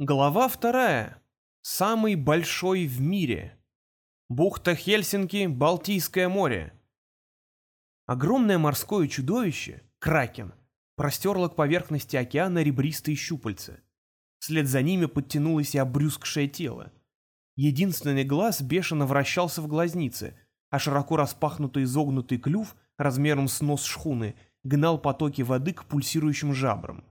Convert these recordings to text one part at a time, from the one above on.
Глава вторая. Самый большой в мире. Бухта Хельсинки, Балтийское море. Огромное морское чудовище, кракен, простерло к поверхности океана ребристые щупальца. Вслед за ними подтянулось и обрюзгшее тело. Единственный глаз бешено вращался в глазнице, а широко распахнутый изогнутый клюв размером с нос шхуны гнал потоки воды к пульсирующим жабрам.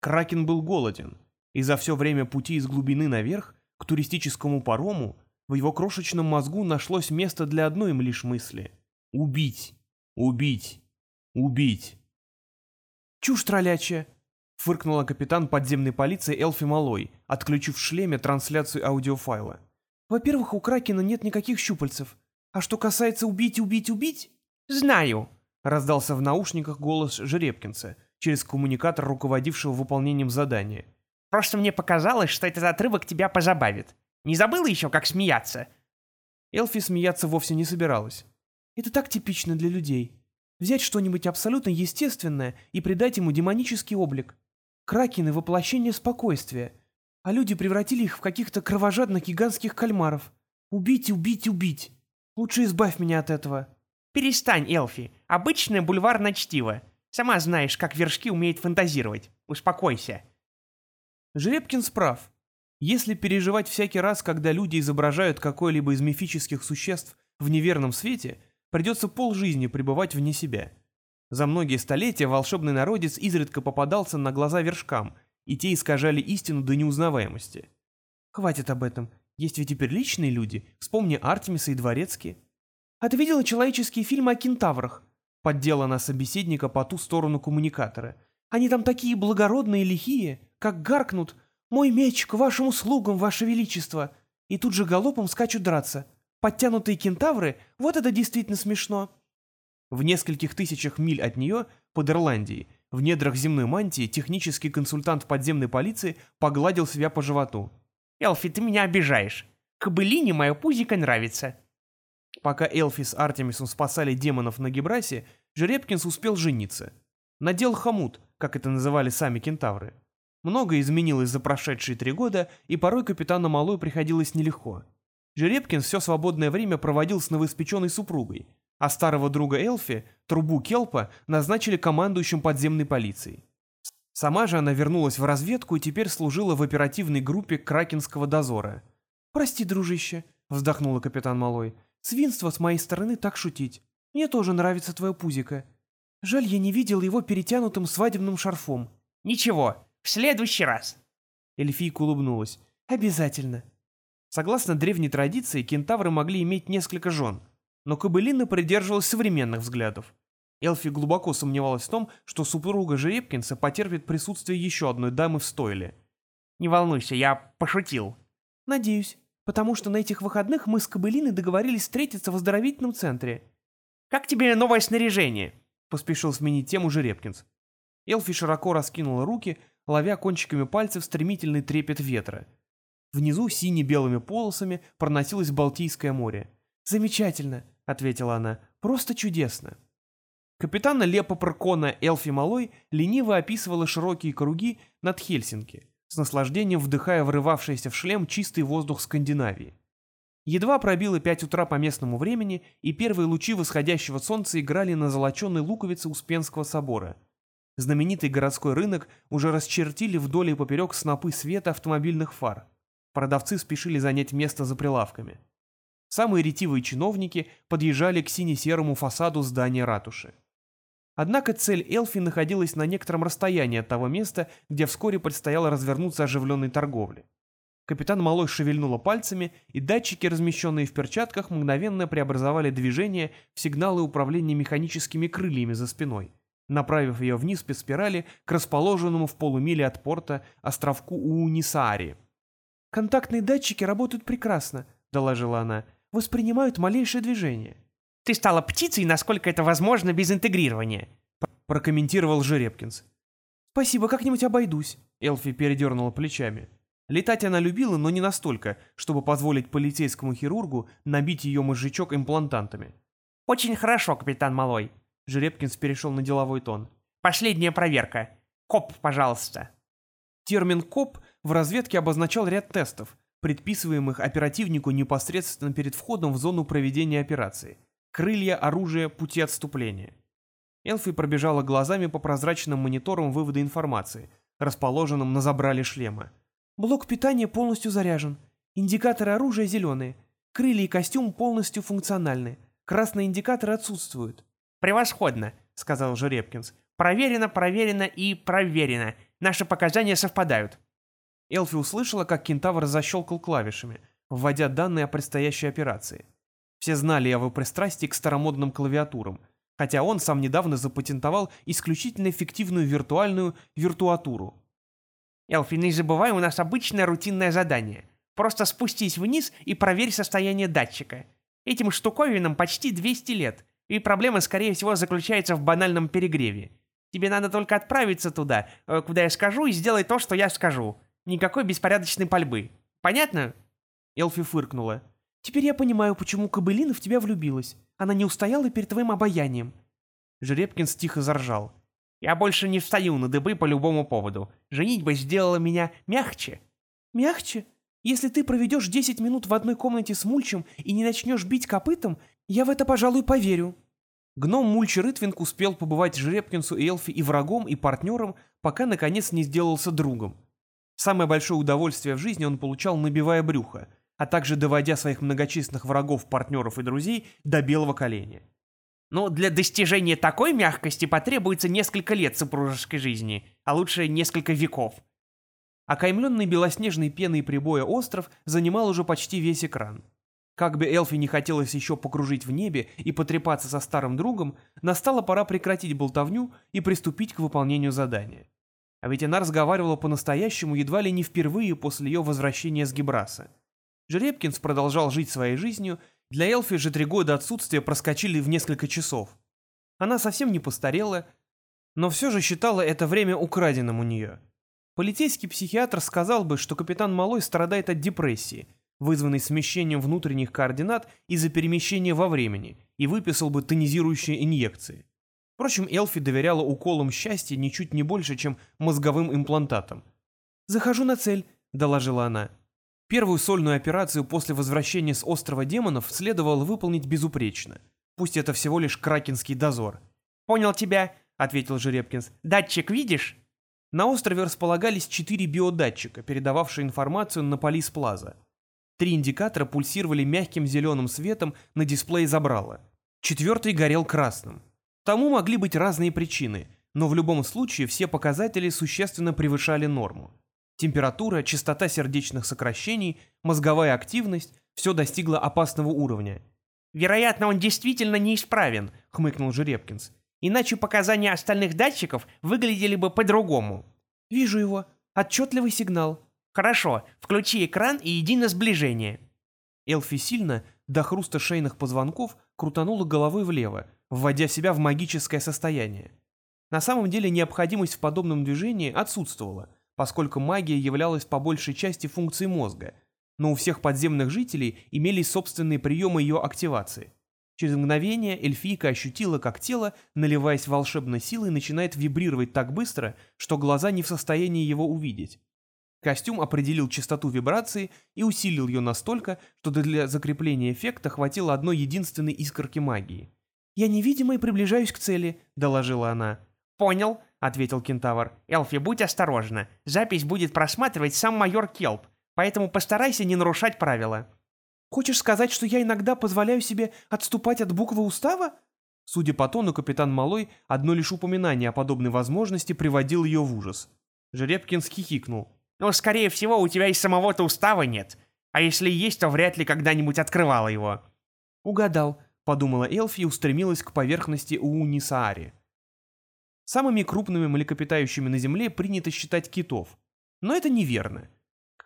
Кракен был голоден — и за все время пути из глубины наверх к туристическому парому в его крошечном мозгу нашлось место для одной им лишь мысли — убить, убить, убить. «Чушь троллячья!» — фыркнула капитан подземной полиции Элфи Малой, отключив в шлеме трансляцию аудиофайла. «Во-первых, у Кракена нет никаких щупальцев. А что касается убить, убить, убить...» «Знаю!» — раздался в наушниках голос Жеребкинса через коммуникатор, руководившего выполнением задания — Просто мне показалось, что этот отрывок тебя позабавит. Не забыла еще, как смеяться?» Элфи смеяться вовсе не собиралась. «Это так типично для людей. Взять что-нибудь абсолютно естественное и придать ему демонический облик. Кракены — воплощение спокойствия, а люди превратили их в каких-то кровожадных гигантских кальмаров. Убить, убить, убить. Лучше избавь меня от этого». «Перестань, Элфи. Обычное бульварное чтиво. Сама знаешь, как вершки умеют фантазировать. Успокойся». Жеребкин справ. Если переживать всякий раз, когда люди изображают какое-либо из мифических существ в неверном свете, придется полжизни пребывать вне себя. За многие столетия волшебный народец изредка попадался на глаза вершкам, и те искажали истину до неузнаваемости. Хватит об этом. Есть ведь теперь личные люди. Вспомни Артемиса и Дворецкие. А ты видела человеческие фильмы о кентаврах? Поддела на собеседника по ту сторону коммуникатора. Они там такие благородные и лихие как гаркнут «Мой меч к вашим услугам, ваше величество!» и тут же галопом скачут драться. Подтянутые кентавры — вот это действительно смешно. В нескольких тысячах миль от нее, под Ирландией, в недрах земной мантии, технический консультант подземной полиции погладил себя по животу. «Элфи, ты меня обижаешь. Кобылине мое пузико нравится». Пока Элфи с Артемисом спасали демонов на Гебрасе, Жеребкинс успел жениться. Надел хомут, как это называли сами кентавры. Многое изменилось за прошедшие три года, и порой капитану Малой приходилось нелегко. Жеребкин все свободное время проводил с новоиспеченной супругой, а старого друга Элфи, трубу Келпа, назначили командующим подземной полицией. Сама же она вернулась в разведку и теперь служила в оперативной группе Кракенского дозора. «Прости, дружище», — вздохнула капитан Малой, — «свинство с моей стороны так шутить. Мне тоже нравится твое пузико. Жаль, я не видел его перетянутым свадебным шарфом». «Ничего, в следующий раз. Эльфийка улыбнулась. Обязательно. Согласно древней традиции, кентавры могли иметь несколько жен, но Кобылина придерживалась современных взглядов. Элфи глубоко сомневалась в том, что супруга Жеребкинса потерпит присутствие еще одной дамы в стойле. «Не волнуйся, я пошутил». «Надеюсь, потому что на этих выходных мы с Кобылиной договорились встретиться в оздоровительном центре». «Как тебе новое снаряжение?» — поспешил сменить тему Жеребкинс. Элфи широко раскинула руки, ловя кончиками пальцев стремительный трепет ветра. Внизу сине-белыми полосами проносилось Балтийское море. «Замечательно», — ответила она, — «просто чудесно». Капитана Лепа Паркона Элфи Малой лениво описывала широкие круги над Хельсинки, с наслаждением вдыхая врывавшийся в шлем чистый воздух Скандинавии. Едва пробило пять утра по местному времени, и первые лучи восходящего солнца играли на золоченой луковице Успенского собора — Знаменитый городской рынок уже расчертили вдоль и поперек снопы света автомобильных фар. Продавцы спешили занять место за прилавками. Самые ретивые чиновники подъезжали к сине-серому фасаду здания ратуши. Однако цель Элфи находилась на некотором расстоянии от того места, где вскоре предстояло развернуться оживленной торговле. Капитан Малой шевельнула пальцами, и датчики, размещенные в перчатках, мгновенно преобразовали движение в сигналы управления механическими крыльями за спиной направив ее вниз по спирали к расположенному в полумиле от порта островку Уунисаари. «Контактные датчики работают прекрасно», — доложила она, — «воспринимают малейшее движение». «Ты стала птицей, насколько это возможно без интегрирования», — прокомментировал Жеребкинс. «Спасибо, как-нибудь обойдусь», — Элфи передернула плечами. Летать она любила, но не настолько, чтобы позволить полицейскому хирургу набить ее мозжечок имплантантами. «Очень хорошо, капитан Малой», Жеребкинс перешел на деловой тон. «Последняя проверка. Коп, пожалуйста». Термин «коп» в разведке обозначал ряд тестов, предписываемых оперативнику непосредственно перед входом в зону проведения операции. Крылья, оружие, пути отступления. Элфи пробежала глазами по прозрачным мониторам вывода информации, расположенным на забрале шлема. Блок питания полностью заряжен. Индикаторы оружия зеленые. Крылья и костюм полностью функциональны. Красные индикаторы отсутствуют. «Превосходно», — сказал Жеребкинс. «Проверено, проверено и проверено. Наши показания совпадают». Элфи услышала, как кентавр защелкал клавишами, вводя данные о предстоящей операции. Все знали о его пристрастии к старомодным клавиатурам, хотя он сам недавно запатентовал исключительно эффективную виртуальную виртуатуру. «Элфи, не забывай, у нас обычное рутинное задание. Просто спустись вниз и проверь состояние датчика. Этим штуковинам почти 200 лет, и проблема, скорее всего, заключается в банальном перегреве. Тебе надо только отправиться туда, э, куда я скажу, и сделать то, что я скажу. Никакой беспорядочной пальбы. Понятно?» Элфи фыркнула. «Теперь я понимаю, почему Кобылина в тебя влюбилась. Она не устояла перед твоим обаянием». Жеребкин тихо заржал. «Я больше не встаю на дыбы по любому поводу. Женитьба сделала меня мягче». «Мягче? Если ты проведешь 10 минут в одной комнате с Мульчем и не начнешь бить копытом, я в это, пожалуй, поверю». Гном Мульч Рытвинг успел побывать Жеребкинсу и Элфи и врагом, и партнером, пока, наконец, не сделался другом. Самое большое удовольствие в жизни он получал, набивая брюхо, а также доводя своих многочисленных врагов, партнеров и друзей до белого коленя. Но для достижения такой мягкости потребуется несколько лет супружеской жизни, а лучше несколько веков. Окаймленный белоснежной пеной прибоя остров занимал уже почти весь экран. Как бы Элфи не хотелось еще покружить в небе и потрепаться со старым другом, настала пора прекратить болтовню и приступить к выполнению задания. А ведь она разговаривала по-настоящему едва ли не впервые после ее возвращения с Гибраса. Жеребкинс продолжал жить своей жизнью, для Элфи же три года отсутствия проскочили в несколько часов. Она совсем не постарела, но все же считала это время украденным у нее. Полицейский психиатр сказал бы, что капитан Малой страдает от депрессии, вызванной смещением внутренних координат из-за перемещения во времени, и выписал бы тонизирующие инъекции. Впрочем, Элфи доверяла уколам счастья ничуть не больше, чем мозговым имплантатам. «Захожу на цель», — доложила она. Первую сольную операцию после возвращения с острова демонов следовало выполнить безупречно. Пусть это всего лишь кракенский дозор. «Понял тебя», — ответил Жеребкинс. «Датчик видишь?» На острове располагались четыре биодатчика, передававшие информацию на Полис Плаза. Три индикатора пульсировали мягким зеленым светом на дисплее забрала. Четвертый горел красным. Тому могли быть разные причины, но в любом случае все показатели существенно превышали норму. Температура, частота сердечных сокращений, мозговая активность – все достигло опасного уровня. «Вероятно, он действительно неисправен», — хмыкнул Жеребкинс. «Иначе показания остальных датчиков выглядели бы по-другому». «Вижу его. Отчетливый сигнал». «Хорошо. Включи экран и иди на сближение». Элфи сильно, до хруста шейных позвонков, крутанула головой влево, вводя себя в магическое состояние. На самом деле необходимость в подобном движении отсутствовала, поскольку магия являлась по большей части функцией мозга, но у всех подземных жителей имелись собственные приемы ее активации. Через мгновение эльфийка ощутила, как тело, наливаясь волшебной силой, начинает вибрировать так быстро, что глаза не в состоянии его увидеть. Костюм определил частоту вибрации и усилил ее настолько, что для закрепления эффекта хватило одной единственной искорки магии. «Я невидимо и приближаюсь к цели», — доложила она. «Понял», — ответил кентавр. «Элфи, будь осторожна. Запись будет просматривать сам майор Келп, поэтому постарайся не нарушать правила». «Хочешь сказать, что я иногда позволяю себе отступать от буквы устава?» Судя по тону, капитан Малой одно лишь упоминание о подобной возможности приводил ее в ужас. Жеребкин схихикнул. «Ну, скорее всего, у тебя и самого-то устава нет. А если есть, то вряд ли когда-нибудь открывала его». «Угадал», подумала Элфи и устремилась к поверхности Уунисаари. Самыми крупными млекопитающими на Земле принято считать китов. Но это неверно.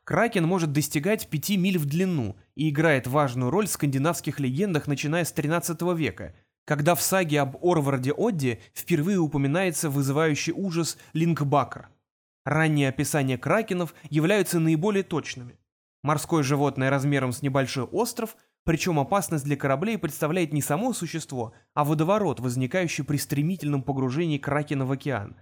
Кракен может достигать 5 миль в длину и играет важную роль в скандинавских легендах, начиная с 13 века, когда в саге об Орварде Одде впервые упоминается вызывающий ужас Линкбакр. Ранние описания кракенов являются наиболее точными. Морское животное размером с небольшой остров – причем опасность для кораблей представляет не само существо, а водоворот, возникающий при стремительном погружении кракена в океан.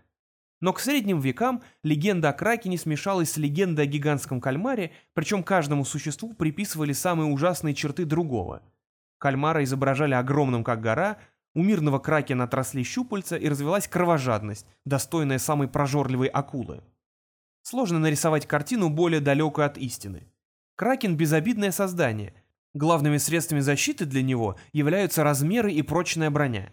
Но к средним векам легенда о Кракене смешалась с легендой о гигантском кальмаре, причем каждому существу приписывали самые ужасные черты другого. Кальмара изображали огромным, как гора, у мирного кракена отросли щупальца и развелась кровожадность, достойная самой прожорливой акулы. Сложно нарисовать картину более далекую от истины. Кракен – безобидное создание. Главными средствами защиты для него являются размеры и прочная броня.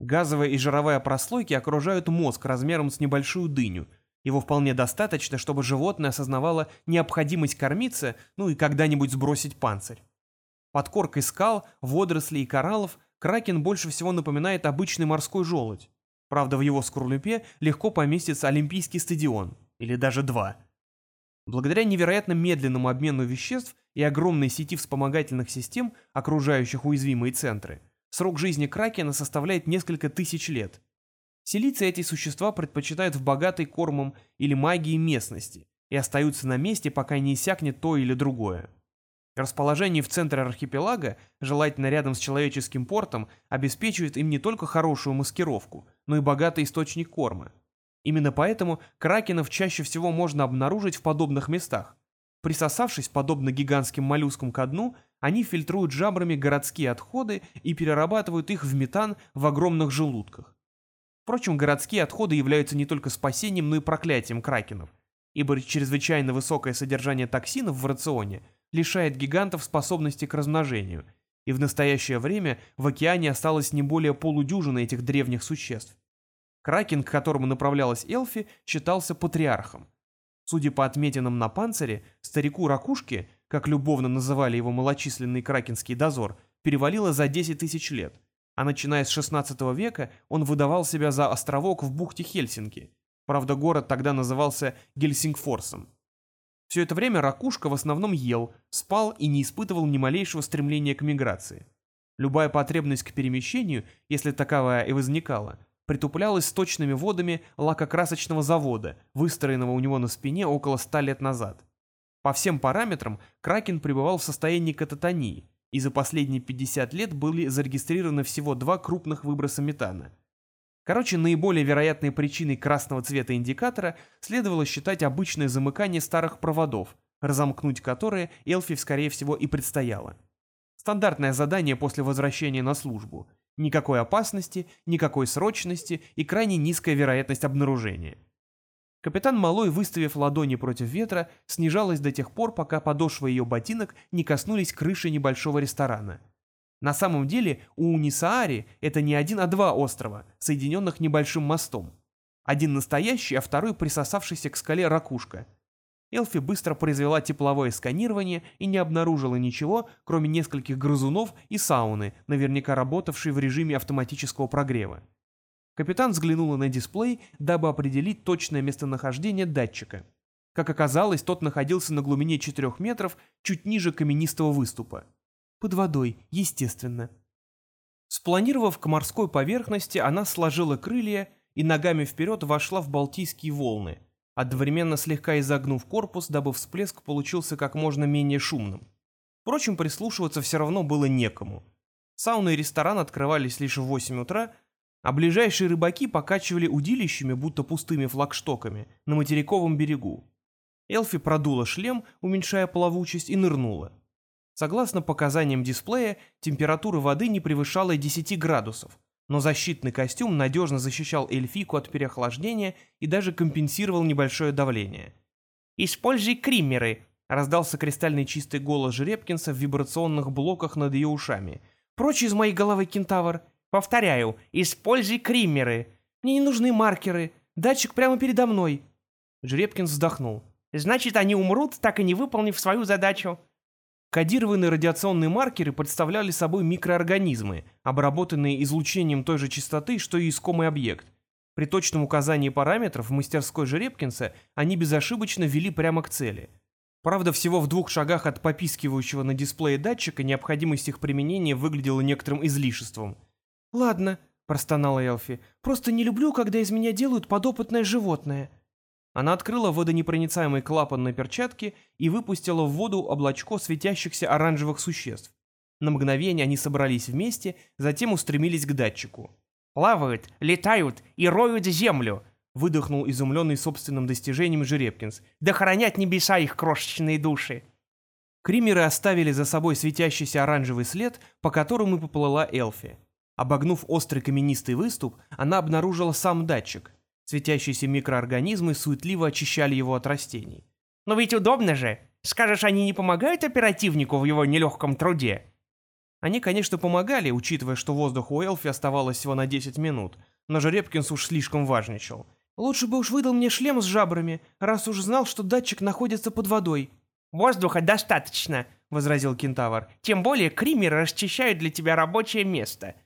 Газовая и жировая прослойки окружают мозг размером с небольшую дыню. Его вполне достаточно, чтобы животное осознавало необходимость кормиться, ну и когда-нибудь сбросить панцирь. Под коркой скал, водорослей и кораллов кракен больше всего напоминает обычный морской желудь. Правда, в его скорлупе легко поместится Олимпийский стадион – или даже два. Благодаря невероятно медленному обмену веществ и огромной сети вспомогательных систем, окружающих уязвимые центры, срок жизни кракена составляет несколько тысяч лет. Селиться эти существа предпочитают в богатой кормом или магией местности и остаются на месте, пока не иссякнет то или другое. Расположение в центре архипелага, желательно рядом с человеческим портом, обеспечивает им не только хорошую маскировку, но и богатый источник корма. Именно поэтому кракенов чаще всего можно обнаружить в подобных местах. Присосавшись, подобно гигантским моллюскам ко дну, они фильтруют жабрами городские отходы и перерабатывают их в метан в огромных желудках. Впрочем, городские отходы являются не только спасением, но и проклятием кракенов, ибо чрезвычайно высокое содержание токсинов в рационе лишает гигантов способности к размножению, и в настоящее время в океане осталось не более полудюжины этих древних существ. Кракен, к которому направлялась Элфи, считался патриархом. Судя по отметинам на панцире, старику Ракушке, как любовно называли его малочисленный кракенский дозор, перевалило за 10 тысяч лет, а начиная с 16 века он выдавал себя за островок в бухте Хельсинки. Правда, город тогда назывался Гельсингфорсом. Все это время Ракушка в основном ел, спал и не испытывал ни малейшего стремления к миграции. Любая потребность к перемещению, если таковая и возникала, притуплялась сточными водами лакокрасочного завода, выстроенного у него на спине около ста лет назад. По всем параметрам Кракен пребывал в состоянии кататонии, и за последние 50 лет были зарегистрированы всего два крупных выброса метана. Короче, наиболее вероятной причиной красного цвета индикатора следовало считать обычное замыкание старых проводов, разомкнуть которые Элфи, скорее всего, и предстояло. Стандартное задание после возвращения на службу – Никакой опасности, никакой срочности и крайне низкая вероятность обнаружения. Капитан Малой, выставив ладони против ветра, снижалась до тех пор, пока подошвы ее ботинок не коснулись крыши небольшого ресторана. На самом деле у Унисаари это не один, а два острова, соединенных небольшим мостом. Один настоящий, а второй присосавшийся к скале ракушка – Элфи быстро произвела тепловое сканирование и не обнаружила ничего, кроме нескольких грызунов и сауны, наверняка работавшей в режиме автоматического прогрева. Капитан взглянула на дисплей, дабы определить точное местонахождение датчика. Как оказалось, тот находился на глубине 4 метров, чуть ниже каменистого выступа. Под водой, естественно. Спланировав к морской поверхности, она сложила крылья и ногами вперед вошла в Балтийские волны – одновременно слегка изогнув корпус, дабы всплеск получился как можно менее шумным. Впрочем, прислушиваться все равно было некому. Сауна и ресторан открывались лишь в 8 утра, а ближайшие рыбаки покачивали удилищами, будто пустыми флагштоками, на материковом берегу. Элфи продула шлем, уменьшая плавучесть, и нырнула. Согласно показаниям дисплея, температура воды не превышала 10 градусов, но защитный костюм надежно защищал эльфику от переохлаждения и даже компенсировал небольшое давление. «Используй криммеры», — раздался кристальный чистый голос Жеребкинса в вибрационных блоках над ее ушами. «Прочь из моей головы, кентавр! Повторяю, используй криммеры! Мне не нужны маркеры! Датчик прямо передо мной!» Жеребкинс вздохнул. «Значит, они умрут, так и не выполнив свою задачу. Кодированные радиационные маркеры представляли собой микроорганизмы, обработанные излучением той же частоты, что и искомый объект. При точном указании параметров в мастерской Жеребкинса они безошибочно вели прямо к цели. Правда, всего в двух шагах от попискивающего на дисплее датчика необходимость их применения выглядела некоторым излишеством. «Ладно», — простонала Элфи, — «просто не люблю, когда из меня делают подопытное животное». Она открыла водонепроницаемый клапан на перчатке и выпустила в воду облачко светящихся оранжевых существ. На мгновение они собрались вместе, затем устремились к датчику. «Плавают, летают и роют землю», выдохнул изумленный собственным достижением Жеребкинс. «Да хранят небеса их крошечные души!» Кримеры оставили за собой светящийся оранжевый след, по которому поплыла Элфи. Обогнув острый каменистый выступ, она обнаружила сам датчик. Светящиеся микроорганизмы суетливо очищали его от растений. «Но ведь удобно же! Скажешь, они не помогают оперативнику в его нелегком труде?» Они, конечно, помогали, учитывая, что воздух у Элфи оставалось всего на 10 минут, но Жеребкинс уж слишком важничал. «Лучше бы уж выдал мне шлем с жабрами, раз уж знал, что датчик находится под водой». «Воздуха достаточно», — возразил кентавр. «Тем более кримеры расчищают для тебя рабочее место».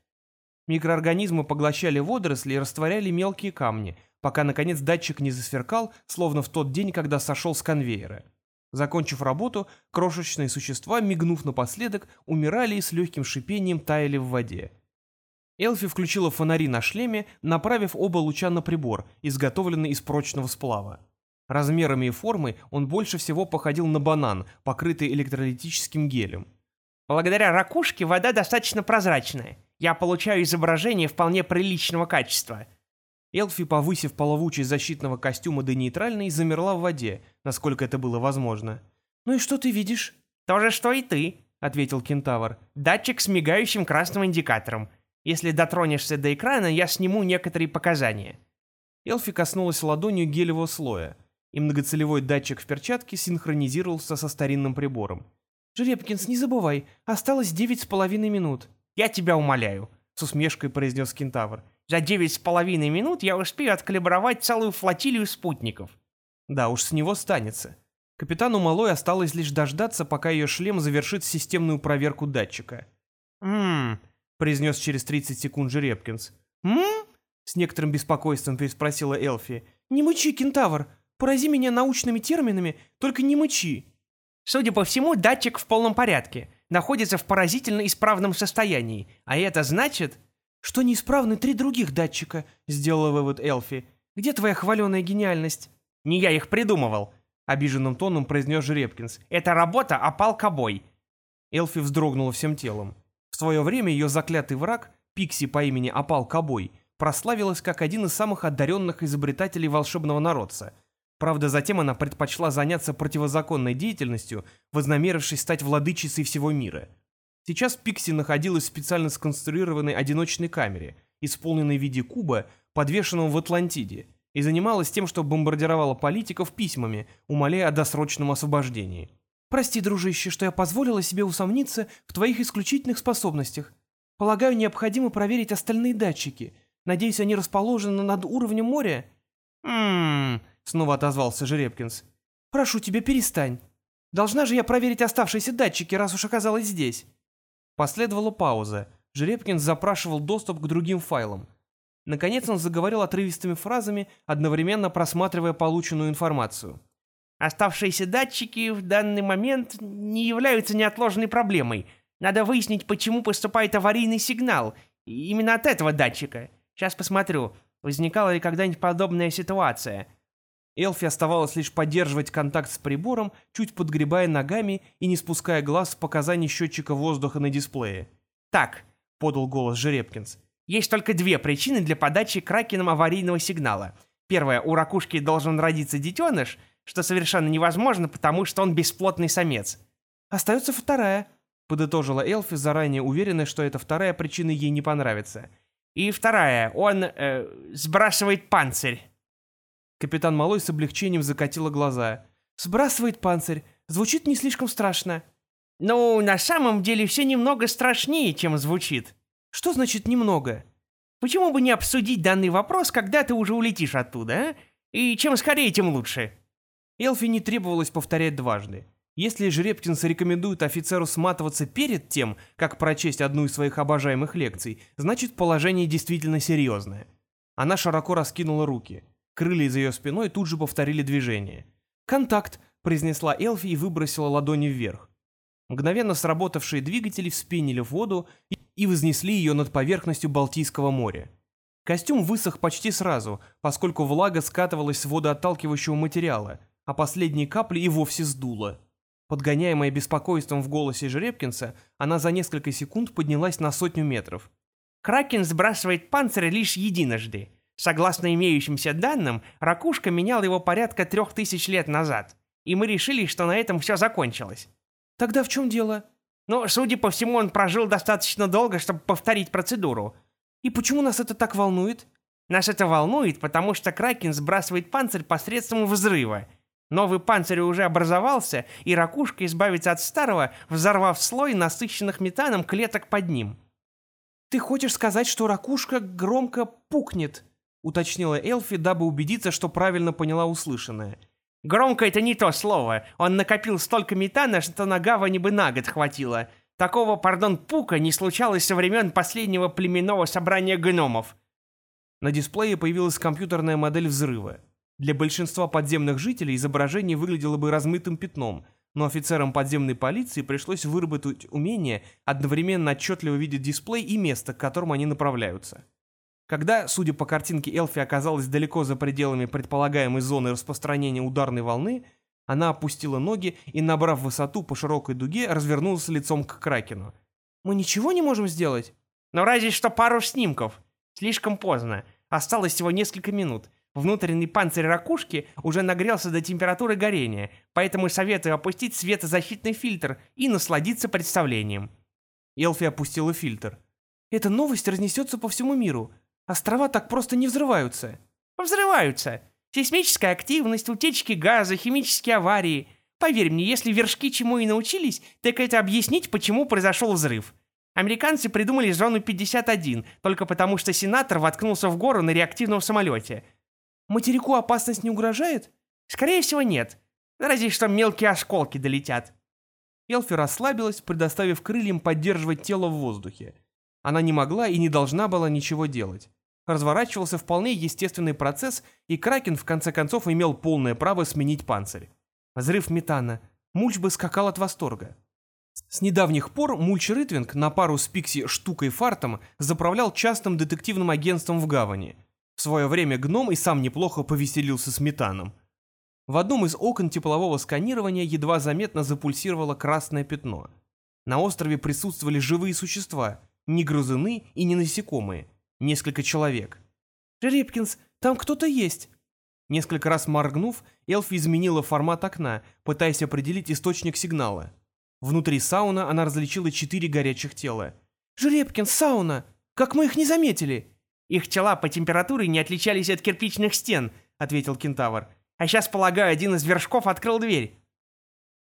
Микроорганизмы поглощали водоросли и растворяли мелкие камни, пока, наконец, датчик не засверкал, словно в тот день, когда сошел с конвейера. Закончив работу, крошечные существа, мигнув напоследок, умирали и с легким шипением таяли в воде. Элфи включила фонари на шлеме, направив оба луча на прибор, изготовленный из прочного сплава. Размерами и формой он больше всего походил на банан, покрытый электролитическим гелем. «Благодаря ракушке вода достаточно прозрачная. Я получаю изображение вполне приличного качества», Элфи, повысив плавучесть защитного костюма до нейтральной, замерла в воде, насколько это было возможно. «Ну и что ты видишь?» «То же, что и ты», — ответил кентавр. «Датчик с мигающим красным индикатором. Если дотронешься до экрана, я сниму некоторые показания». Элфи коснулась ладонью гелевого слоя, и многоцелевой датчик в перчатке синхронизировался со старинным прибором. «Жеребкинс, не забывай, осталось девять с половиной минут». «Я тебя умоляю», — с усмешкой произнес кентавр. За девять с половиной минут я успею откалибровать целую флотилию спутников. Да уж с него станется. Капитану Малой осталось лишь дождаться, пока ее шлем завершит системную проверку датчика. «Ммм», — произнес через 30 секунд Жеребкинс. «Ммм?» — с некоторым беспокойством переспросила Элфи. «Не мычи, кентавр. Порази меня научными терминами, только не мычи». Судя по всему, датчик в полном порядке, находится в поразительно исправном состоянии, а это значит что неисправны три других датчика», — сделала вывод Элфи. «Где твоя хваленая гениальность?» «Не я их придумывал», — обиженным тоном произнес Жеребкинс. «Это работа опал кобой». Элфи вздрогнула всем телом. В свое время ее заклятый враг, Пикси по имени Опал Кобой, прославилась как один из самых одаренных изобретателей волшебного народца. Правда, затем она предпочла заняться противозаконной деятельностью, вознамерившись стать владычицей всего мира — Сейчас Пикси находилась в специально сконструированной одиночной камере, исполненной в виде куба, подвешенного в Атлантиде, и занималась тем, что бомбардировала политиков письмами, умоляя о досрочном освобождении. «Прости, дружище, что я позволила себе усомниться в твоих исключительных способностях. Полагаю, необходимо проверить остальные датчики. Надеюсь, они расположены над уровнем моря?» «Ммм...» — снова отозвался Жеребкинс. «Прошу тебя, перестань. Должна же я проверить оставшиеся датчики, раз уж оказалась здесь». Последовала пауза. Жеребкин запрашивал доступ к другим файлам. Наконец он заговорил отрывистыми фразами, одновременно просматривая полученную информацию. «Оставшиеся датчики в данный момент не являются неотложной проблемой. Надо выяснить, почему поступает аварийный сигнал. Именно от этого датчика. Сейчас посмотрю, возникала ли когда-нибудь подобная ситуация. Элфи оставалось лишь поддерживать контакт с прибором, чуть подгребая ногами и не спуская глаз с показаний счетчика воздуха на дисплее. «Так», — подал голос Жеребкинс, — «есть только две причины для подачи Кракеном аварийного сигнала. Первая, у ракушки должен родиться детеныш, что совершенно невозможно, потому что он бесплотный самец. Остается вторая», — подытожила Элфи, заранее уверенная, что эта вторая причина ей не понравится. «И вторая, он э, сбрасывает панцирь». Капитан Малой с облегчением закатила глаза. «Сбрасывает панцирь. Звучит не слишком страшно». «Ну, на самом деле все немного страшнее, чем звучит». «Что значит «немного»?» «Почему бы не обсудить данный вопрос, когда ты уже улетишь оттуда, а? И чем скорее, тем лучше». Элфи не требовалось повторять дважды. Если Жеребкинс рекомендует офицеру сматываться перед тем, как прочесть одну из своих обожаемых лекций, значит положение действительно серьезное. Она широко раскинула руки. Крылья за ее спиной тут же повторили движение. «Контакт», — произнесла Элфи и выбросила ладони вверх. Мгновенно сработавшие двигатели вспенили в воду и вознесли ее над поверхностью Балтийского моря. Костюм высох почти сразу, поскольку влага скатывалась с водоотталкивающего материала, а последние капли и вовсе сдуло. Подгоняемая беспокойством в голосе Жеребкинса, она за несколько секунд поднялась на сотню метров. «Кракен сбрасывает панцирь лишь единожды. Согласно имеющимся данным, ракушка менял его порядка трех тысяч лет назад. И мы решили, что на этом все закончилось. Тогда в чем дело? Ну, судя по всему, он прожил достаточно долго, чтобы повторить процедуру. И почему нас это так волнует? Нас это волнует, потому что Кракен сбрасывает панцирь посредством взрыва. Новый панцирь уже образовался, и ракушка избавится от старого, взорвав слой насыщенных метаном клеток под ним. «Ты хочешь сказать, что ракушка громко пукнет?» — уточнила Элфи, дабы убедиться, что правильно поняла услышанное. «Громко — это не то слово. Он накопил столько метана, что на гавани бы на год хватило. Такого, пардон, пука не случалось со времен последнего племенного собрания гномов». На дисплее появилась компьютерная модель взрыва. Для большинства подземных жителей изображение выглядело бы размытым пятном, но офицерам подземной полиции пришлось выработать умение одновременно отчетливо видеть дисплей и место, к которому они направляются. Когда, судя по картинке, Элфи оказалась далеко за пределами предполагаемой зоны распространения ударной волны, она опустила ноги и, набрав высоту по широкой дуге, развернулась лицом к Кракену. «Мы ничего не можем сделать?» «Ну разве что пару снимков. Слишком поздно. Осталось всего несколько минут. Внутренний панцирь ракушки уже нагрелся до температуры горения, поэтому советую опустить светозащитный фильтр и насладиться представлением». Элфи опустила фильтр. «Эта новость разнесется по всему миру. Острова так просто не взрываются». «Взрываются. Сейсмическая активность, утечки газа, химические аварии. Поверь мне, если вершки чему и научились, так это объяснить, почему произошел взрыв. Американцы придумали зону 51, только потому что сенатор воткнулся в гору на реактивном самолете. Материку опасность не угрожает? Скорее всего, нет. Разве что мелкие осколки долетят. Элфи расслабилась, предоставив крыльям поддерживать тело в воздухе. Она не могла и не должна была ничего делать. Разворачивался вполне естественный процесс, и Кракен в конце концов имел полное право сменить панцирь. Взрыв метана. Мульч бы скакал от восторга. С недавних пор Мульч Ритвинг на пару с Пикси Штукой Фартом заправлял частным детективным агентством в Гавани – в свое время гном и сам неплохо повеселился с метаном. В одном из окон теплового сканирования едва заметно запульсировало красное пятно. На острове присутствовали живые существа, не грызуны и не насекомые, несколько человек. «Жеребкинс, там кто-то есть!» Несколько раз моргнув, Элфи изменила формат окна, пытаясь определить источник сигнала. Внутри сауна она различила четыре горячих тела. «Жеребкинс, сауна! Как мы их не заметили!» «Их тела по температуре не отличались от кирпичных стен», — ответил кентавр. «А сейчас, полагаю, один из вершков открыл дверь».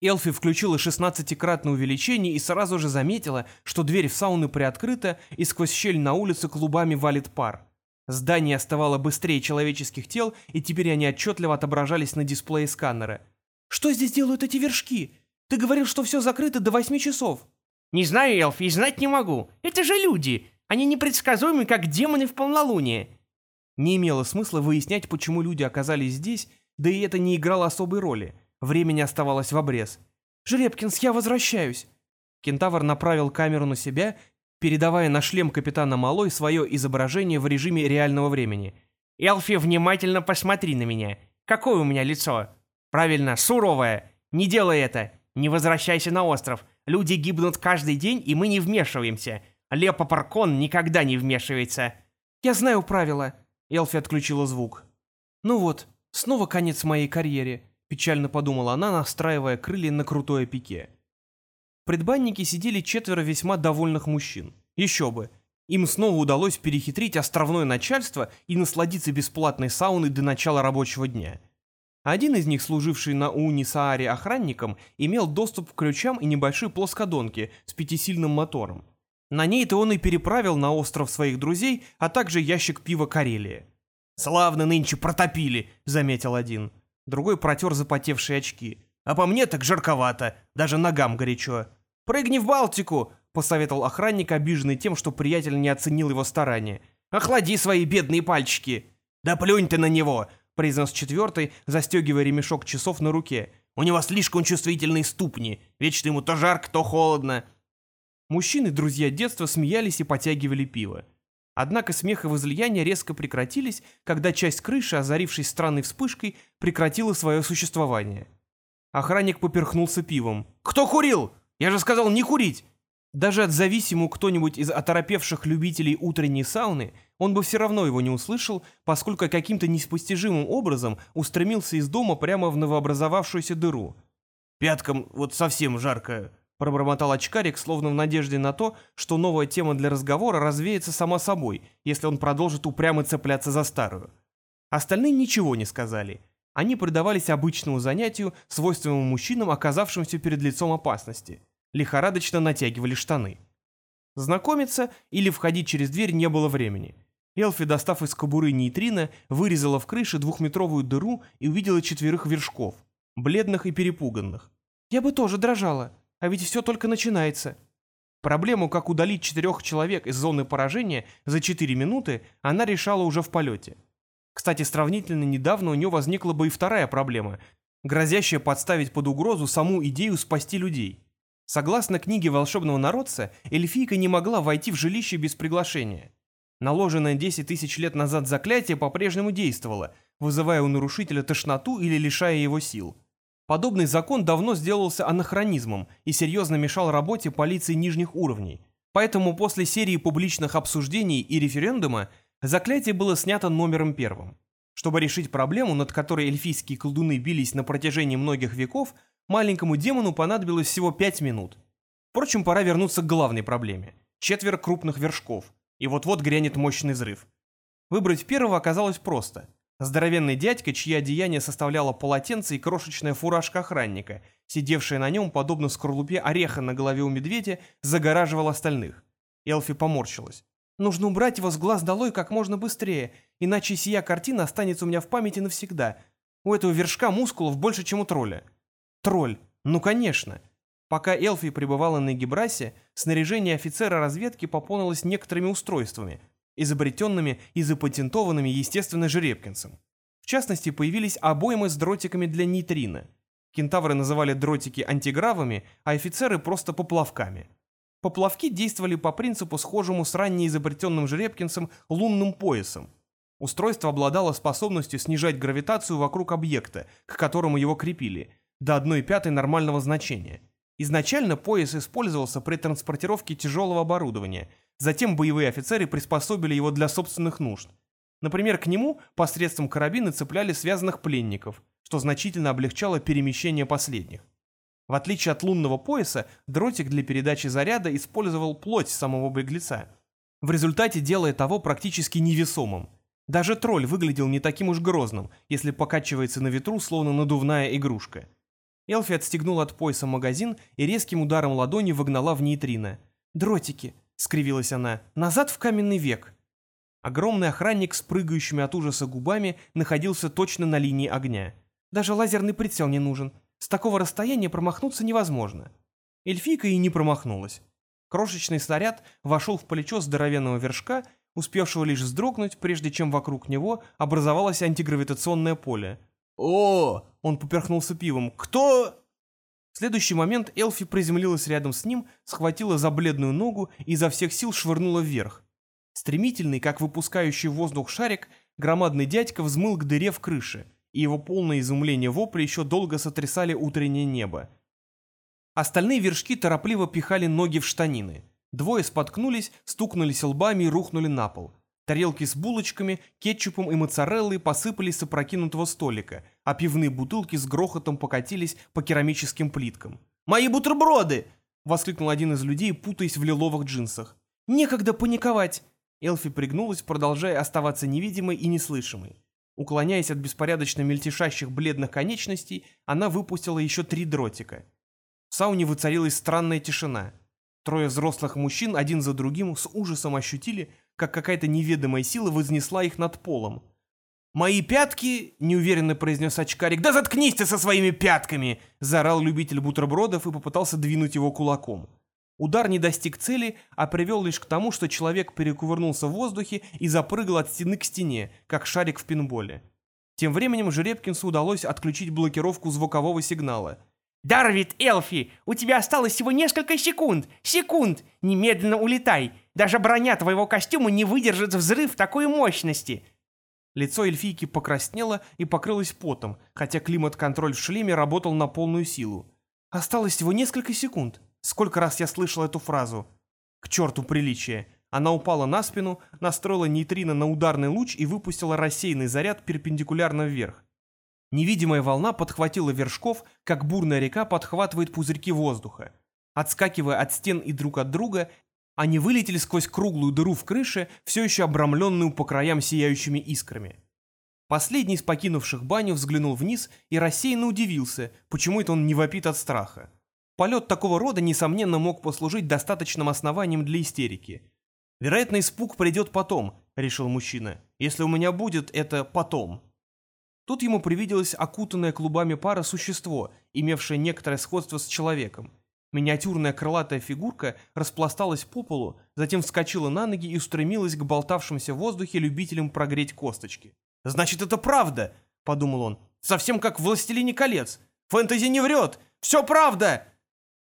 Элфи включила шестнадцатикратное увеличение и сразу же заметила, что дверь в сауну приоткрыта, и сквозь щель на улице клубами валит пар. Здание оставало быстрее человеческих тел, и теперь они отчетливо отображались на дисплее сканера. «Что здесь делают эти вершки? Ты говорил, что все закрыто до восьми часов». «Не знаю, Элфи, и знать не могу. Это же люди. Они непредсказуемы, как демоны в полнолуние». Не имело смысла выяснять, почему люди оказались здесь, да и это не играло особой роли. Времени оставалось в обрез. «Жеребкинс, я возвращаюсь!» Кентавр направил камеру на себя, передавая на шлем капитана Малой свое изображение в режиме реального времени. «Элфи, внимательно посмотри на меня. Какое у меня лицо?» «Правильно, суровое. Не делай это. Не возвращайся на остров. Люди гибнут каждый день, и мы не вмешиваемся. Лепо Паркон никогда не вмешивается. Я знаю правила. Элфи отключила звук. Ну вот, снова конец моей карьере, печально подумала она, настраивая крылья на крутое пике. В предбаннике сидели четверо весьма довольных мужчин. Еще бы. Им снова удалось перехитрить островное начальство и насладиться бесплатной сауной до начала рабочего дня. Один из них, служивший на Унисааре охранником, имел доступ к ключам и небольшой плоскодонке с пятисильным мотором. На ней-то он и переправил на остров своих друзей, а также ящик пива Карелия. «Славно нынче протопили», — заметил один. Другой протер запотевшие очки. «А по мне так жарковато, даже ногам горячо». «Прыгни в Балтику», — посоветовал охранник, обиженный тем, что приятель не оценил его старания. «Охлади свои бедные пальчики». «Да плюнь ты на него», — произнес четвертый, застегивая ремешок часов на руке. «У него слишком чувствительные ступни, вечно ему то жарко, то холодно». Мужчины, друзья детства, смеялись и потягивали пиво. Однако смех и возлияния резко прекратились, когда часть крыши, озарившись странной вспышкой, прекратила свое существование. Охранник поперхнулся пивом. «Кто курил? Я же сказал не курить!» Даже отзовись ему кто-нибудь из оторопевших любителей утренней сауны, он бы все равно его не услышал, поскольку каким-то неспостижимым образом устремился из дома прямо в новообразовавшуюся дыру. «Пяткам вот совсем жарко», — пробормотал очкарик, словно в надежде на то, что новая тема для разговора развеется сама собой, если он продолжит упрямо цепляться за старую. Остальные ничего не сказали. Они предавались обычному занятию, свойственному мужчинам, оказавшимся перед лицом опасности. Лихорадочно натягивали штаны. Знакомиться или входить через дверь не было времени. Элфи, достав из кобуры нейтрина, вырезала в крыше двухметровую дыру и увидела четверых вершков, бледных и перепуганных. «Я бы тоже дрожала», а ведь все только начинается. Проблему, как удалить четырех человек из зоны поражения за четыре минуты, она решала уже в полете. Кстати, сравнительно недавно у нее возникла бы и вторая проблема, грозящая подставить под угрозу саму идею спасти людей. Согласно книге волшебного народца, эльфийка не могла войти в жилище без приглашения. Наложенное 10 тысяч лет назад заклятие по-прежнему действовало, вызывая у нарушителя тошноту или лишая его сил. Подобный закон давно сделался анахронизмом и серьезно мешал работе полиции нижних уровней. Поэтому после серии публичных обсуждений и референдума заклятие было снято номером первым. Чтобы решить проблему, над которой эльфийские колдуны бились на протяжении многих веков, маленькому демону понадобилось всего пять минут. Впрочем, пора вернуться к главной проблеме. Четверо крупных вершков. И вот-вот грянет мощный взрыв. Выбрать первого оказалось просто. Здоровенный дядька, чье одеяние составляло полотенце и крошечная фуражка охранника, сидевшая на нем, подобно скорлупе ореха на голове у медведя, загораживал остальных. Элфи поморщилась. «Нужно убрать его с глаз долой как можно быстрее, иначе сия картина останется у меня в памяти навсегда. У этого вершка мускулов больше, чем у тролля». «Тролль? Ну, конечно!» Пока Элфи пребывала на Гибрасе, снаряжение офицера разведки пополнилось некоторыми устройствами, изобретенными и запатентованными, естественно, Жеребкинсом. В частности, появились обоймы с дротиками для нейтрина. Кентавры называли дротики антигравами, а офицеры просто поплавками. Поплавки действовали по принципу, схожему с ранее изобретенным Жеребкинсом лунным поясом. Устройство обладало способностью снижать гравитацию вокруг объекта, к которому его крепили, до 1 пятой нормального значения. Изначально пояс использовался при транспортировке тяжелого оборудования – Затем боевые офицеры приспособили его для собственных нужд. Например, к нему посредством карабина цепляли связанных пленников, что значительно облегчало перемещение последних. В отличие от лунного пояса, дротик для передачи заряда использовал плоть самого беглеца, в результате делая того практически невесомым. Даже тролль выглядел не таким уж грозным, если покачивается на ветру, словно надувная игрушка. Элфи отстегнула от пояса магазин и резким ударом ладони выгнала в нейтрино. «Дротики! — скривилась она, — «назад в каменный век». Огромный охранник с прыгающими от ужаса губами находился точно на линии огня. Даже лазерный прицел не нужен. С такого расстояния промахнуться невозможно. Эльфийка и не промахнулась. Крошечный снаряд вошел в плечо здоровенного вершка, успевшего лишь вздрогнуть, прежде чем вокруг него образовалось антигравитационное поле. «О!» — он поперхнулся пивом. «Кто?» В следующий момент Элфи приземлилась рядом с ним, схватила за бледную ногу и изо всех сил швырнула вверх. Стремительный, как выпускающий воздух шарик, громадный дядька взмыл к дыре в крыше, и его полное изумление вопли еще долго сотрясали утреннее небо. Остальные вершки торопливо пихали ноги в штанины. Двое споткнулись, стукнулись лбами и рухнули на пол. Тарелки с булочками, кетчупом и моцареллой посыпались с опрокинутого столика, а пивные бутылки с грохотом покатились по керамическим плиткам. «Мои бутерброды!» — воскликнул один из людей, путаясь в лиловых джинсах. «Некогда паниковать!» Элфи пригнулась, продолжая оставаться невидимой и неслышимой. Уклоняясь от беспорядочно мельтешащих бледных конечностей, она выпустила еще три дротика. В сауне воцарилась странная тишина. Трое взрослых мужчин один за другим с ужасом ощутили, как какая-то неведомая сила вознесла их над полом. «Мои пятки!» — неуверенно произнес очкарик. «Да заткнись ты со своими пятками!» — заорал любитель бутербродов и попытался двинуть его кулаком. Удар не достиг цели, а привел лишь к тому, что человек перекувырнулся в воздухе и запрыгал от стены к стене, как шарик в пинболе. Тем временем Жеребкинсу удалось отключить блокировку звукового сигнала. «Дарвид, Элфи, у тебя осталось всего несколько секунд! Секунд! Немедленно улетай! Даже броня твоего костюма не выдержит взрыв такой мощности!» Лицо эльфийки покраснело и покрылось потом, хотя климат-контроль в шлеме работал на полную силу. «Осталось всего несколько секунд», — Сколько раз я слышал эту фразу? К черту приличие. Она упала на спину, настроила нейтрино на ударный луч и выпустила рассеянный заряд перпендикулярно вверх. Невидимая волна подхватила вершков, как бурная река подхватывает пузырьки воздуха. Отскакивая от стен и друг от друга, они вылетели сквозь круглую дыру в крыше, все еще обрамленную по краям сияющими искрами. Последний из покинувших баню взглянул вниз и рассеянно удивился, почему это он не вопит от страха. Полет такого рода, несомненно, мог послужить достаточным основанием для истерики. «Вероятно, испуг придет потом», — решил мужчина. «Если у меня будет это потом». Тут ему привиделось окутанное клубами пара существо, имевшее некоторое сходство с человеком. Миниатюрная крылатая фигурка распласталась по полу, затем вскочила на ноги и устремилась к болтавшимся в воздухе любителям прогреть косточки. «Значит, это правда!» — подумал он. «Совсем как в «Властелине колец». Фэнтези не врет! Все правда!»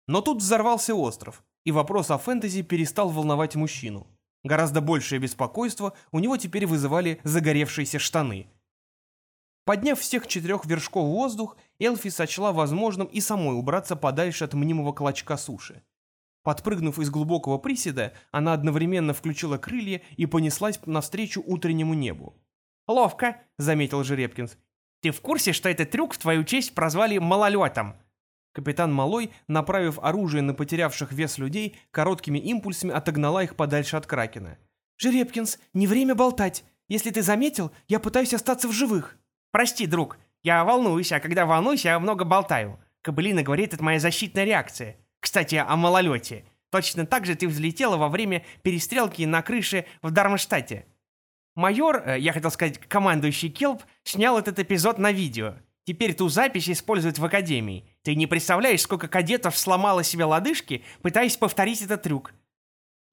Но тут взорвался остров, и вопрос о фэнтези перестал волновать мужчину. Гораздо большее беспокойство у него теперь вызывали загоревшиеся штаны. Подняв всех четырех вершков в воздух, Элфи сочла возможным и самой убраться подальше от мнимого клочка суши. Подпрыгнув из глубокого приседа, она одновременно включила крылья и понеслась навстречу утреннему небу. «Ловко», — заметил Жеребкинс. «Ты в курсе, что этот трюк в твою честь прозвали малолетом?» Капитан Малой, направив оружие на потерявших вес людей, короткими импульсами отогнала их подальше от Кракена. «Жеребкинс, не время болтать. Если ты заметил, я пытаюсь остаться в живых». «Прости, друг, я волнуюсь, а когда волнуюсь, я много болтаю. Кобылина говорит, это моя защитная реакция. Кстати, о малолете. Точно так же ты взлетела во время перестрелки на крыше в Дармштадте. Майор, э, я хотел сказать, командующий Келп, снял этот эпизод на видео. Теперь ту запись используют в Академии. Ты не представляешь, сколько кадетов сломало себе лодыжки, пытаясь повторить этот трюк.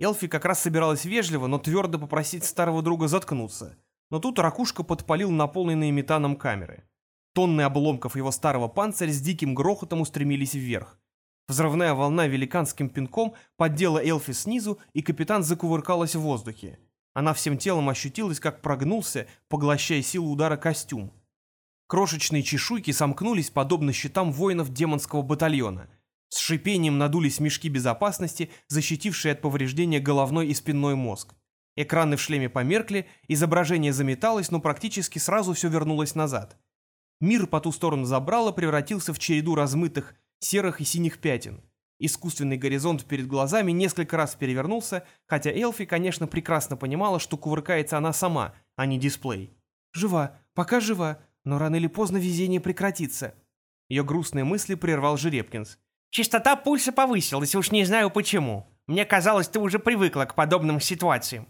Элфи как раз собиралась вежливо, но твердо попросить старого друга заткнуться. Но тут ракушка подпалил наполненные метаном камеры. Тонны обломков его старого панциря с диким грохотом устремились вверх. Взрывная волна великанским пинком поддела Элфи снизу, и капитан закувыркалась в воздухе. Она всем телом ощутилась, как прогнулся, поглощая силу удара костюм. Крошечные чешуйки сомкнулись, подобно щитам воинов демонского батальона. С шипением надулись мешки безопасности, защитившие от повреждения головной и спинной мозг. Экраны в шлеме померкли, изображение заметалось, но практически сразу все вернулось назад. Мир по ту сторону забрала превратился в череду размытых серых и синих пятен. Искусственный горизонт перед глазами несколько раз перевернулся, хотя Элфи, конечно, прекрасно понимала, что кувыркается она сама, а не дисплей. «Жива, пока жива», но рано или поздно везение прекратится. Ее грустные мысли прервал Жеребкинс. Частота пульса повысилась, уж не знаю почему. Мне казалось, ты уже привыкла к подобным ситуациям.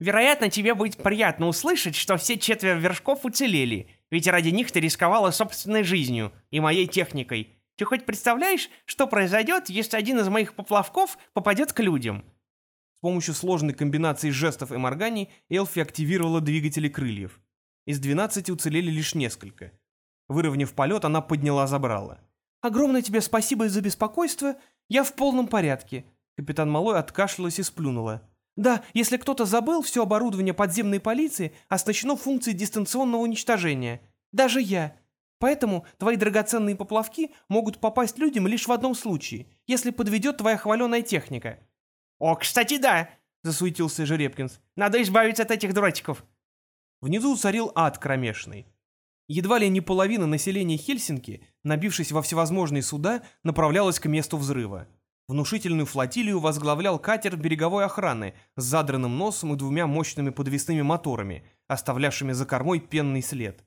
Вероятно, тебе будет приятно услышать, что все четверо вершков уцелели, ведь ради них ты рисковала собственной жизнью и моей техникой. Ты хоть представляешь, что произойдет, если один из моих поплавков попадет к людям?» С помощью сложной комбинации жестов и морганий Элфи активировала двигатели крыльев. Из двенадцати уцелели лишь несколько. Выровняв полет, она подняла забрала. «Огромное тебе спасибо за беспокойство. Я в полном порядке». Капитан Малой откашлялась и сплюнула. «Да, если кто-то забыл, все оборудование подземной полиции оснащено функцией дистанционного уничтожения. Даже я. Поэтому твои драгоценные поплавки могут попасть людям лишь в одном случае, если подведет твоя хваленая техника». «О, кстати, да!» — засуетился Жеребкинс. «Надо избавиться от этих дурачков». Внизу царил ад кромешный. Едва ли не половина населения Хельсинки, набившись во всевозможные суда, направлялась к месту взрыва. Внушительную флотилию возглавлял катер береговой охраны с задранным носом и двумя мощными подвесными моторами, оставлявшими за кормой пенный след.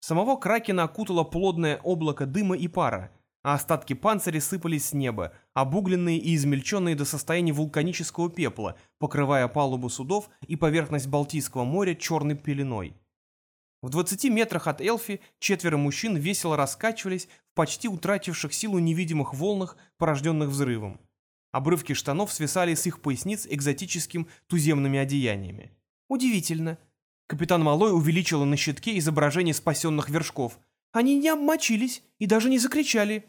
Самого Кракена окутало плотное облако дыма и пара, а остатки панциря сыпались с неба, обугленные и измельченные до состояния вулканического пепла, покрывая палубу судов и поверхность Балтийского моря черной пеленой. В 20 метрах от Элфи четверо мужчин весело раскачивались в почти утративших силу невидимых волнах, порожденных взрывом. Обрывки штанов свисали с их поясниц экзотическим туземными одеяниями. Удивительно. Капитан Малой увеличила на щитке изображение спасенных вершков. Они не обмочились и даже не закричали.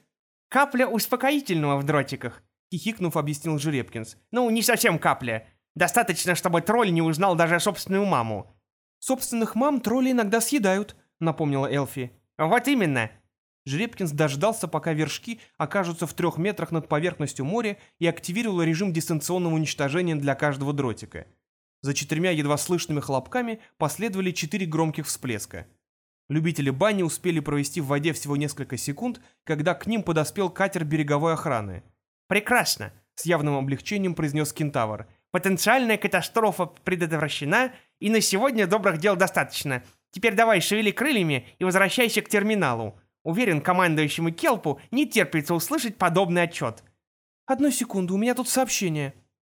«Капля успокоительного в дротиках», — хихикнув, объяснил Жеребкинс. «Ну, не совсем капля. Достаточно, чтобы тролль не узнал даже собственную маму». «Собственных мам тролли иногда съедают», — напомнила Элфи. «Вот именно». Жеребкинс дождался, пока вершки окажутся в трех метрах над поверхностью моря и активировал режим дистанционного уничтожения для каждого дротика. За четырьмя едва слышными хлопками последовали четыре громких всплеска. Любители бани успели провести в воде всего несколько секунд, когда к ним подоспел катер береговой охраны. «Прекрасно!» — с явным облегчением произнес кентавр. «Потенциальная катастрофа предотвращена, и на сегодня добрых дел достаточно. Теперь давай шевели крыльями и возвращайся к терминалу. Уверен, командующему Келпу не терпится услышать подобный отчет. «Одну секунду, у меня тут сообщение».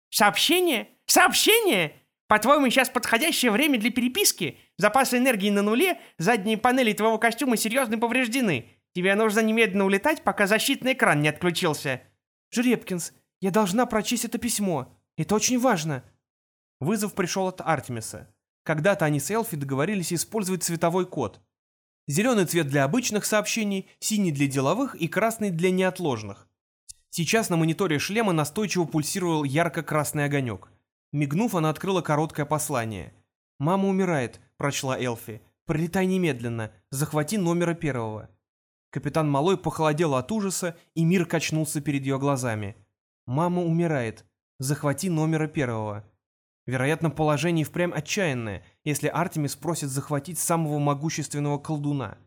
«Сообщение? Сообщение? По-твоему, сейчас подходящее время для переписки? Запасы энергии на нуле, задние панели твоего костюма серьезно повреждены. Тебе нужно немедленно улетать, пока защитный экран не отключился». «Жеребкинс, я должна прочесть это письмо. Это очень важно». Вызов пришел от Артемиса. Когда-то они с Элфи договорились использовать цветовой код. Зеленый цвет для обычных сообщений, синий для деловых и красный для неотложных. Сейчас на мониторе шлема настойчиво пульсировал ярко-красный огонек. Мигнув, она открыла короткое послание. «Мама умирает», — прочла Элфи. «Прилетай немедленно. Захвати номера первого». Капитан Малой похолодел от ужаса, и мир качнулся перед ее глазами. «Мама умирает. Захвати номера первого». Вероятно, положение впрямь отчаянное, если Артемис просит захватить самого могущественного колдуна.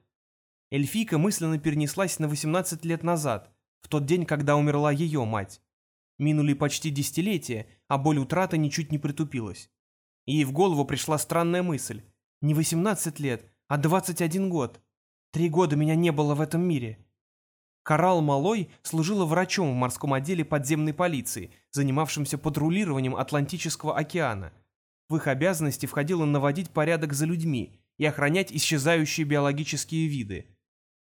Эльфийка мысленно перенеслась на 18 лет назад, в тот день, когда умерла ее мать. Минули почти десятилетия, а боль утраты ничуть не притупилась. Ей в голову пришла странная мысль. Не 18 лет, а 21 год. Три года меня не было в этом мире. Карал Малой служила врачом в морском отделе подземной полиции, занимавшимся патрулированием Атлантического океана. В их обязанности входило наводить порядок за людьми и охранять исчезающие биологические виды.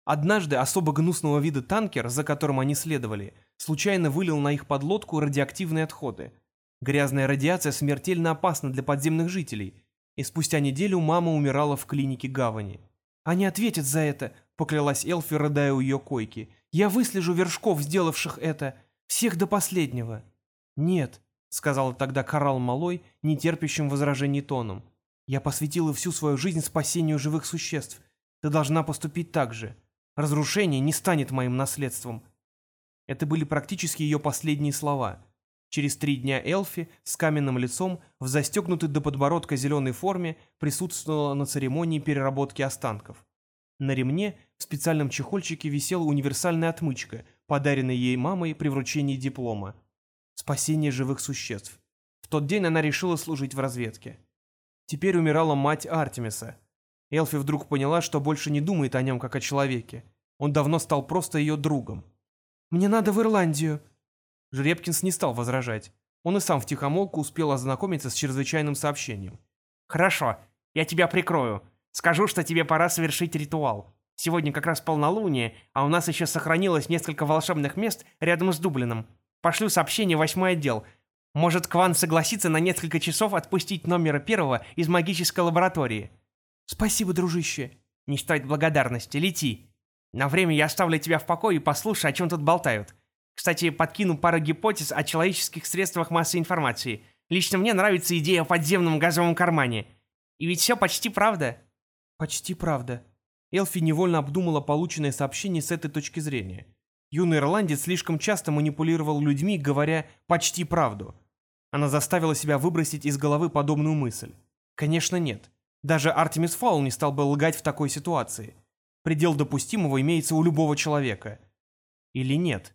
Однажды особо гнусного вида танкер, за которым они следовали, случайно вылил на их подлодку радиоактивные отходы. Грязная радиация смертельно опасна для подземных жителей, и спустя неделю мама умирала в клинике гавани. «Они ответят за это», — поклялась Элфи, рыдая у ее койки. Я выслежу вершков, сделавших это, всех до последнего». «Нет», — сказала тогда Карал Малой, нетерпящим возражений тоном. «Я посвятила всю свою жизнь спасению живых существ. Ты должна поступить так же. Разрушение не станет моим наследством». Это были практически ее последние слова. Через три дня Элфи с каменным лицом в застегнутой до подбородка зеленой форме присутствовала на церемонии переработки останков. На ремне в специальном чехольчике висела универсальная отмычка, подаренная ей мамой при вручении диплома. Спасение живых существ. В тот день она решила служить в разведке. Теперь умирала мать Артемиса. Элфи вдруг поняла, что больше не думает о нем как о человеке. Он давно стал просто ее другом. «Мне надо в Ирландию». Жеребкинс не стал возражать. Он и сам втихомолку успел ознакомиться с чрезвычайным сообщением. «Хорошо, я тебя прикрою. Скажу, что тебе пора совершить ритуал. Сегодня как раз полнолуние, а у нас еще сохранилось несколько волшебных мест рядом с Дублином. Пошлю сообщение в восьмой отдел. Может, Кван согласится на несколько часов отпустить номера первого из магической лаборатории. Спасибо, дружище. Не стоит благодарности, лети. На время я оставлю тебя в покое и послушай, о чем тут болтают. Кстати, подкину пару гипотез о человеческих средствах массовой информации. Лично мне нравится идея о подземном газовом кармане. И ведь все почти правда. Почти правда. Элфи невольно обдумала полученное сообщение с этой точки зрения. Юный ирландец слишком часто манипулировал людьми, говоря «почти правду». Она заставила себя выбросить из головы подобную мысль. Конечно, нет. Даже Артемис Фаул не стал бы лгать в такой ситуации. Предел допустимого имеется у любого человека. Или нет?